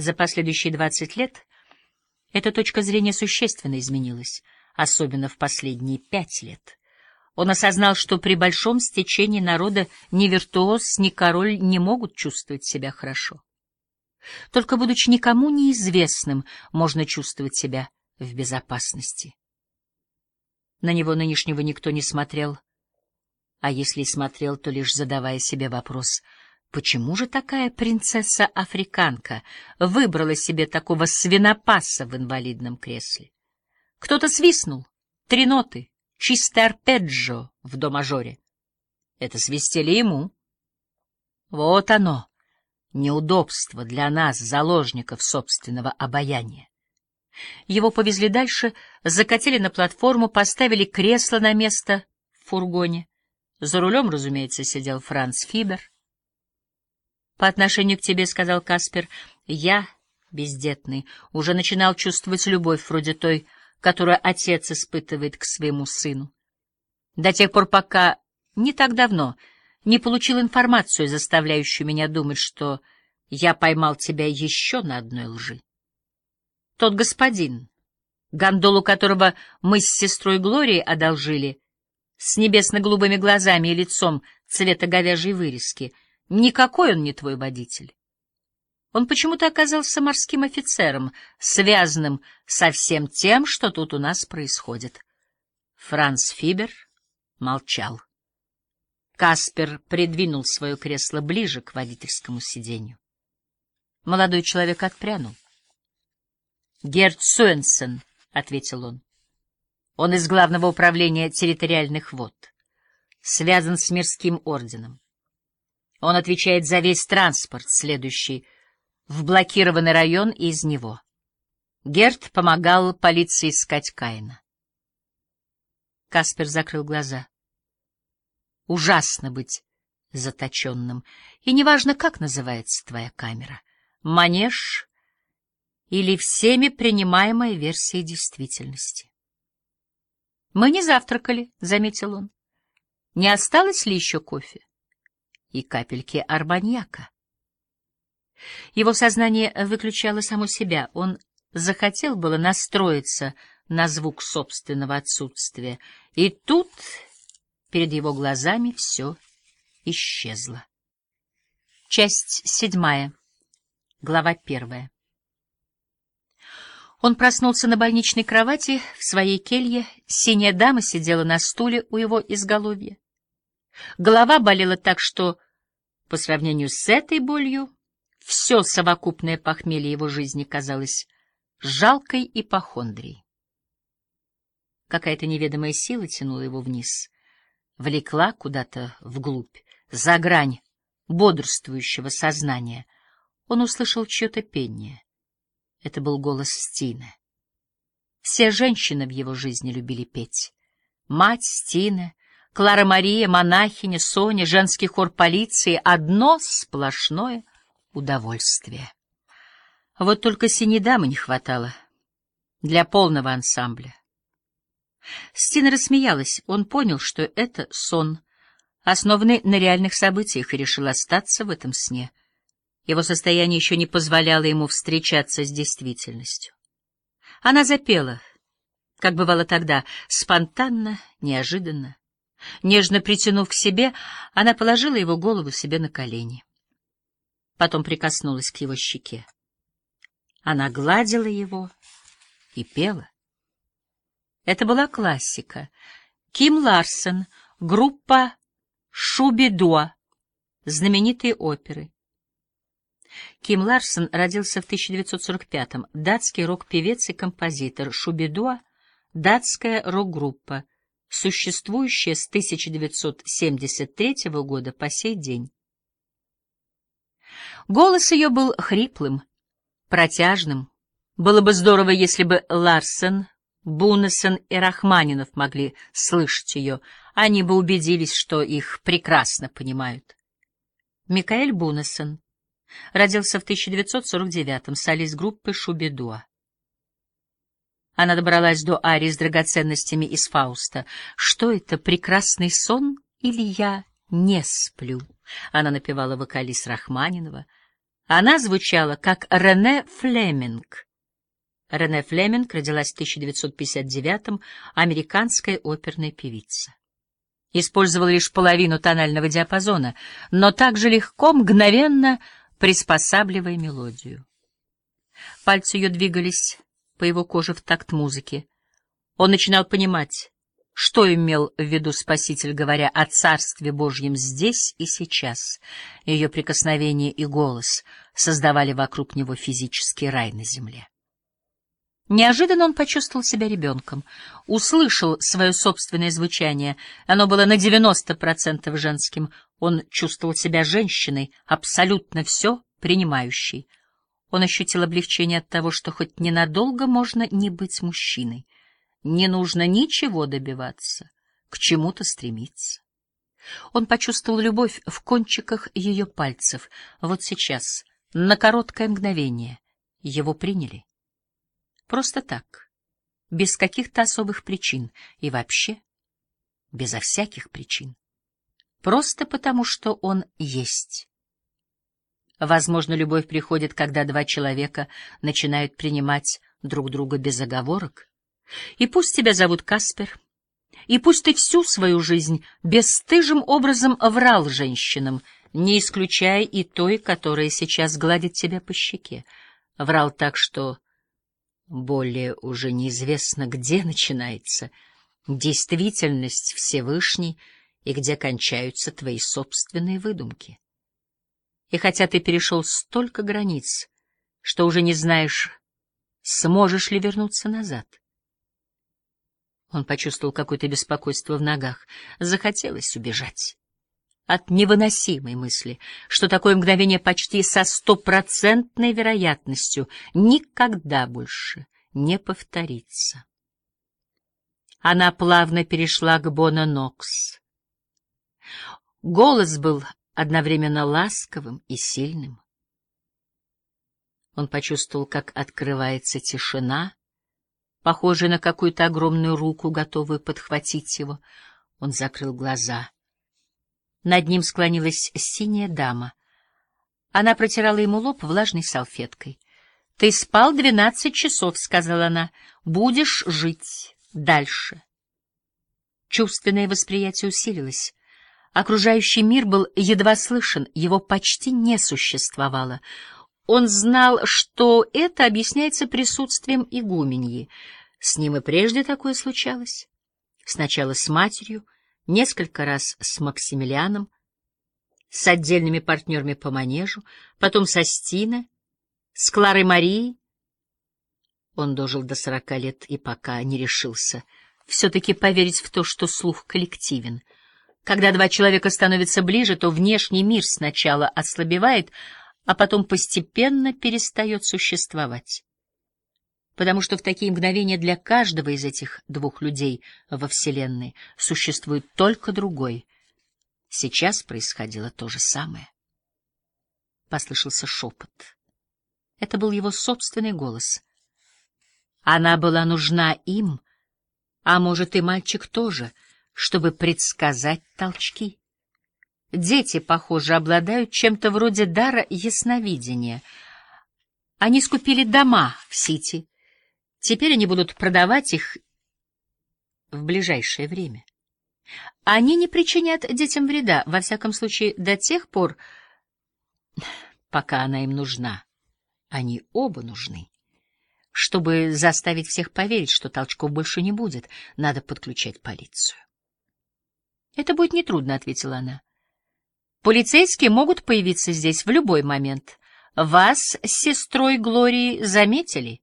За последующие двадцать лет эта точка зрения существенно изменилась, особенно в последние пять лет. Он осознал, что при большом стечении народа ни виртуоз, ни король не могут чувствовать себя хорошо. Только будучи никому неизвестным, можно чувствовать себя в безопасности. На него нынешнего никто не смотрел, а если и смотрел, то лишь задавая себе вопрос, почему же такая принцесса-африканка выбрала себе такого свинопаса в инвалидном кресле? Кто-то свистнул, три ноты, чистое арпеджио в до-мажоре. Это свистели ему. Вот оно, неудобство для нас, заложников собственного обаяния. Его повезли дальше, закатили на платформу, поставили кресло на место в фургоне. За рулем, разумеется, сидел Франц Фибер. «По отношению к тебе, — сказал Каспер, — я, бездетный, уже начинал чувствовать любовь вроде той, которую отец испытывает к своему сыну. До тех пор, пока не так давно не получил информацию, заставляющую меня думать, что я поймал тебя еще на одной лжи. Тот господин, гондолу которого мы с сестрой Глорией одолжили, с небесно-голубыми глазами и лицом цвета говяжьей вырезки, никакой он не твой водитель. Он почему-то оказался морским офицером, связанным со всем тем, что тут у нас происходит. Франц Фибер молчал. Каспер придвинул свое кресло ближе к водительскому сиденью. Молодой человек отпрянул. — Герд Суэнсен, — ответил он. Он из Главного управления территориальных вод. Связан с мирским орденом. Он отвечает за весь транспорт, следующий в блокированный район из него. Герд помогал полиции искать Каина. Каспер закрыл глаза. Ужасно быть заточенным, и неважно, как называется твоя камера — манеж или всеми принимаемая версия действительности. «Мы не завтракали», — заметил он. «Не осталось ли еще кофе?» «И капельки арбаньяка». Его сознание выключало само себя. Он захотел было настроиться на звук собственного отсутствия. И тут перед его глазами все исчезло. Часть седьмая. Глава первая. Он проснулся на больничной кровати в своей келье. Синяя дама сидела на стуле у его изголовья. Голова болела так, что, по сравнению с этой болью, все совокупное похмелье его жизни казалось жалкой ипохондрией. Какая-то неведомая сила тянула его вниз, влекла куда-то вглубь, за грань бодрствующего сознания. Он услышал чье-то пение. Это был голос Стины. Все женщины в его жизни любили петь. Мать Стины, Клара Мария, монахиня, Соня, женский хор полиции — одно сплошное удовольствие. Вот только синей дамы не хватало для полного ансамбля. Стина рассмеялась. Он понял, что это сон, основанный на реальных событиях, и решил остаться в этом сне. Его состояние еще не позволяло ему встречаться с действительностью. Она запела, как бывало тогда, спонтанно, неожиданно. Нежно притянув к себе, она положила его голову себе на колени. Потом прикоснулась к его щеке. Она гладила его и пела. Это была классика. Ким Ларсен, группа Шубидуа, знаменитые оперы. Ким Ларсен родился в 1945-м, датский рок-певец и композитор. Шубидуа — датская рок-группа, существующая с 1973 года по сей день. Голос ее был хриплым, протяжным. Было бы здорово, если бы Ларсен, Бунесен и Рахманинов могли слышать ее, они бы убедились, что их прекрасно понимают. Микаэль Бунесен родился в 1949-м, солист группы Шубидуа. Она добралась до арии с драгоценностями из Фауста. Что это, прекрасный сон или я не сплю? Она напевала вокалист Рахманинова — Она звучала как Рене Флеминг. Рене Флеминг родилась в 1959-м, американская оперная певица. Использовала лишь половину тонального диапазона, но также легко, мгновенно приспосабливая мелодию. Пальцы ее двигались по его коже в такт музыки. Он начинал понимать, что имел в виду Спаситель, говоря о Царстве Божьем здесь и сейчас. Ее прикосновение и голос создавали вокруг него физический рай на земле. Неожиданно он почувствовал себя ребенком, услышал свое собственное звучание. Оно было на 90% женским. Он чувствовал себя женщиной, абсолютно все принимающей. Он ощутил облегчение от того, что хоть ненадолго можно не быть мужчиной. Не нужно ничего добиваться, к чему-то стремиться. Он почувствовал любовь в кончиках ее пальцев. Вот сейчас, на короткое мгновение, его приняли. Просто так, без каких-то особых причин и вообще безо всяких причин. Просто потому, что он есть. Возможно, любовь приходит, когда два человека начинают принимать друг друга без оговорок. И пусть тебя зовут Каспер, и пусть ты всю свою жизнь бесстыжим образом врал женщинам, не исключая и той, которая сейчас гладит тебя по щеке. Врал так, что более уже неизвестно, где начинается действительность Всевышней и где кончаются твои собственные выдумки. И хотя ты перешел столько границ, что уже не знаешь, сможешь ли вернуться назад. Он почувствовал какое-то беспокойство в ногах. Захотелось убежать. От невыносимой мысли, что такое мгновение почти со стопроцентной вероятностью никогда больше не повторится. Она плавно перешла к Бона Нокс. Голос был одновременно ласковым и сильным. Он почувствовал, как открывается тишина, похожая на какую-то огромную руку, готовую подхватить его. Он закрыл глаза. Над ним склонилась синяя дама. Она протирала ему лоб влажной салфеткой. — Ты спал двенадцать часов, — сказала она. — Будешь жить дальше. Чувственное восприятие усилилось. Окружающий мир был едва слышен, его почти не существовало. Он знал, что это объясняется присутствием игуменьи. С ним и прежде такое случалось. Сначала с матерью, несколько раз с Максимилианом, с отдельными партнерами по манежу, потом со Стиной, с Кларой Марией. Он дожил до сорока лет и пока не решился все-таки поверить в то, что слух коллективен — когда два человека становятся ближе, то внешний мир сначала ослабевает, а потом постепенно перестает существовать. Потому что в такие мгновения для каждого из этих двух людей во Вселенной существует только другой. Сейчас происходило то же самое. Послышался шепот. Это был его собственный голос. Она была нужна им, а может и мальчик тоже — чтобы предсказать толчки. Дети, похоже, обладают чем-то вроде дара ясновидения. Они скупили дома в Сити. Теперь они будут продавать их в ближайшее время. Они не причинят детям вреда, во всяком случае, до тех пор, пока она им нужна. Они оба нужны. Чтобы заставить всех поверить, что толчков больше не будет, надо подключать полицию. Это будет нетрудно, ответила она. Полицейские могут появиться здесь в любой момент. Вас с сестрой Глорией заметили?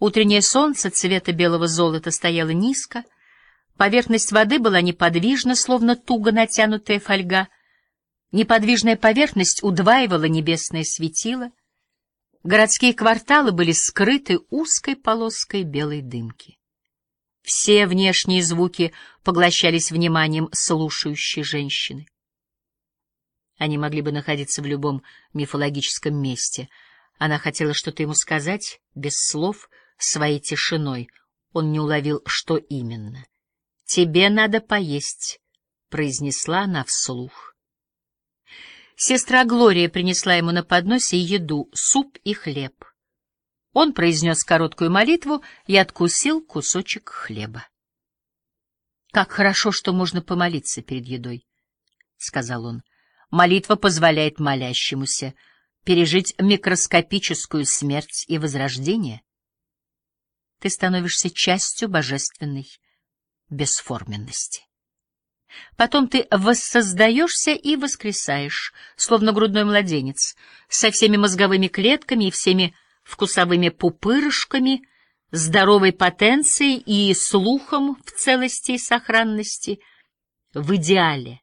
Утреннее солнце цвета белого золота стояло низко, поверхность воды была неподвижна, словно туго натянутая фольга. Неподвижная поверхность удваивала небесное светило. Городские кварталы были скрыты узкой полоской белой дымки. Все внешние звуки поглощались вниманием слушающей женщины. Они могли бы находиться в любом мифологическом месте. Она хотела что-то ему сказать, без слов, своей тишиной. Он не уловил, что именно. «Тебе надо поесть», — произнесла она вслух. Сестра Глория принесла ему на подносе еду, суп и хлеб. Он произнес короткую молитву и откусил кусочек хлеба. — Как хорошо, что можно помолиться перед едой, — сказал он. Молитва позволяет молящемуся пережить микроскопическую смерть и возрождение. Ты становишься частью божественной бесформенности. Потом ты воссоздаешься и воскресаешь, словно грудной младенец, со всеми мозговыми клетками и всеми вкусовыми пупырышками, здоровой потенцией и слухом в целости и сохранности, в идеале